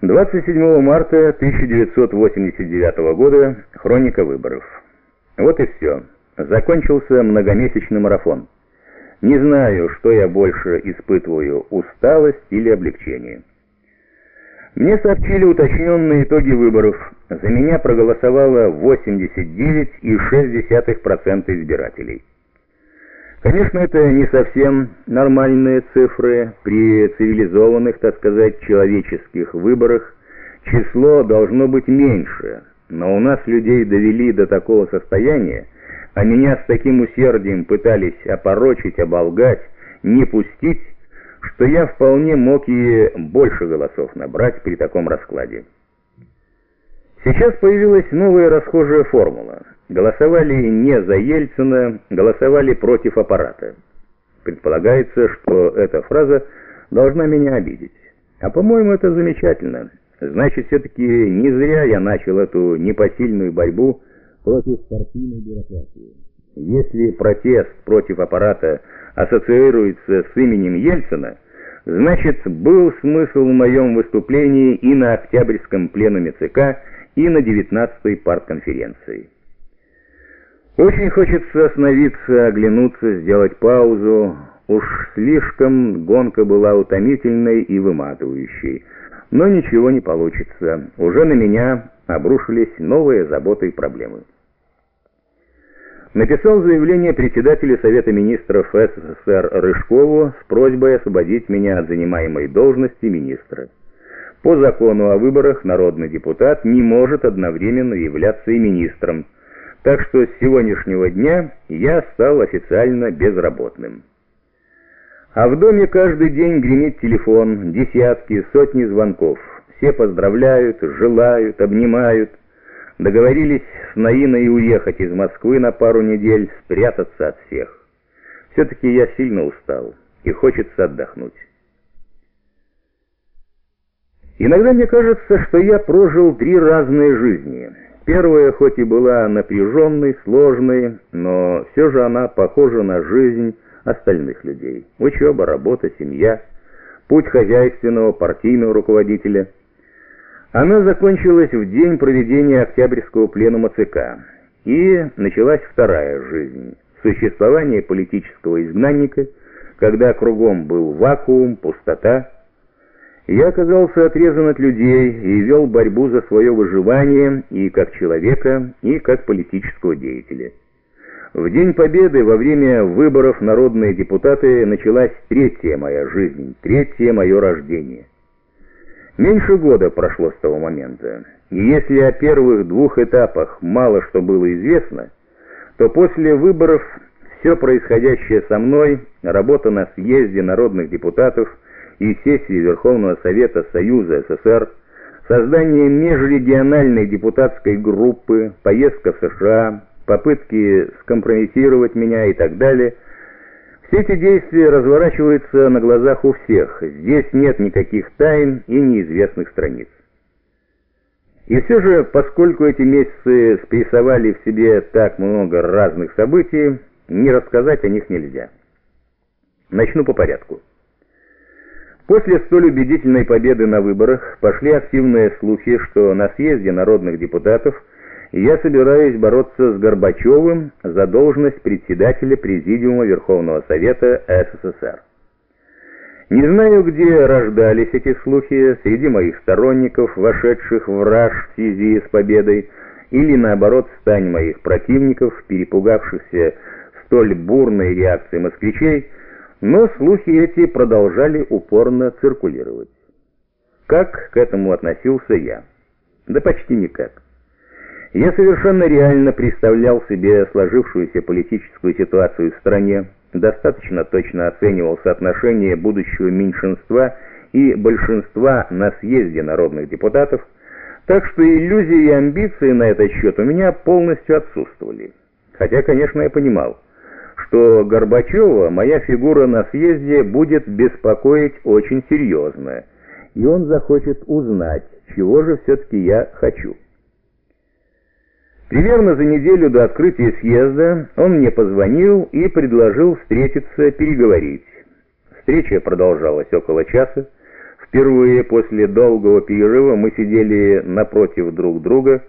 27 марта 1989 года. Хроника выборов. Вот и все. Закончился многомесячный марафон. Не знаю, что я больше испытываю, усталость или облегчение. Мне сообщили уточненные итоги выборов. За меня проголосовало 89,6% избирателей. Конечно, это не совсем нормальные цифры. При цивилизованных, так сказать, человеческих выборах число должно быть меньше. Но у нас людей довели до такого состояния, а меня с таким усердием пытались опорочить, оболгать, не пустить, что я вполне мог и больше голосов набрать при таком раскладе. Сейчас появилась новая расхожая формула. Голосовали не за Ельцина, голосовали против аппарата. Предполагается, что эта фраза должна меня обидеть. А по-моему, это замечательно. Значит, все-таки не зря я начал эту непосильную борьбу против партийной бюрократии. Если протест против аппарата ассоциируется с именем Ельцина, значит, был смысл в моем выступлении и на Октябрьском пленуме ЦК, и на 19-й партконференции. Очень хочется остановиться, оглянуться, сделать паузу. Уж слишком гонка была утомительной и выматывающей. Но ничего не получится. Уже на меня обрушились новые заботы и проблемы. Написал заявление председателю Совета Министров СССР Рыжкову с просьбой освободить меня от занимаемой должности министра. По закону о выборах народный депутат не может одновременно являться и министром, так что с сегодняшнего дня я стал официально безработным. А в доме каждый день гремит телефон, десятки, сотни звонков. Все поздравляют, желают, обнимают. Договорились с Наиной уехать из Москвы на пару недель, спрятаться от всех. Все-таки я сильно устал, и хочется отдохнуть. Иногда мне кажется, что я прожил три разные жизни. Первая хоть и была напряженной, сложной, но все же она похожа на жизнь остальных людей. Учеба, работа, семья, путь хозяйственного, партийного руководителя. Она закончилась в день проведения Октябрьского пленума ЦК. И началась вторая жизнь. Существование политического изгнанника, когда кругом был вакуум, пустота, я оказался отрезан от людей и вел борьбу за свое выживание и как человека, и как политического деятеля. В День Победы во время выборов народные депутаты началась третья моя жизнь, третье мое рождение. Меньше года прошло с того момента, и если о первых двух этапах мало что было известно, то после выборов все происходящее со мной, работа на съезде народных депутатов – и сессии Верховного Совета Союза СССР, создание межрегиональной депутатской группы, поездка в США, попытки скомпрометировать меня и так далее. Все эти действия разворачиваются на глазах у всех. Здесь нет никаких тайн и неизвестных страниц. И все же, поскольку эти месяцы спрессовали в себе так много разных событий, не рассказать о них нельзя. Начну по порядку. После столь убедительной победы на выборах пошли активные слухи, что на съезде народных депутатов я собираюсь бороться с Горбачевым за должность председателя Президиума Верховного Совета СССР. Не знаю, где рождались эти слухи, среди моих сторонников, вошедших в раж в связи с победой, или наоборот, стань моих противников, перепугавшихся столь бурной реакцией москвичей, но слухи эти продолжали упорно циркулировать. Как к этому относился я? Да почти никак. Я совершенно реально представлял себе сложившуюся политическую ситуацию в стране, достаточно точно оценивал соотношение будущего меньшинства и большинства на съезде народных депутатов, так что иллюзии и амбиции на этот счет у меня полностью отсутствовали. Хотя, конечно, я понимал, что Горбачева моя фигура на съезде будет беспокоить очень серьезно, и он захочет узнать, чего же все-таки я хочу. Примерно за неделю до открытия съезда он мне позвонил и предложил встретиться, переговорить. Встреча продолжалась около часа. Впервые после долгого перерыва мы сидели напротив друг друга,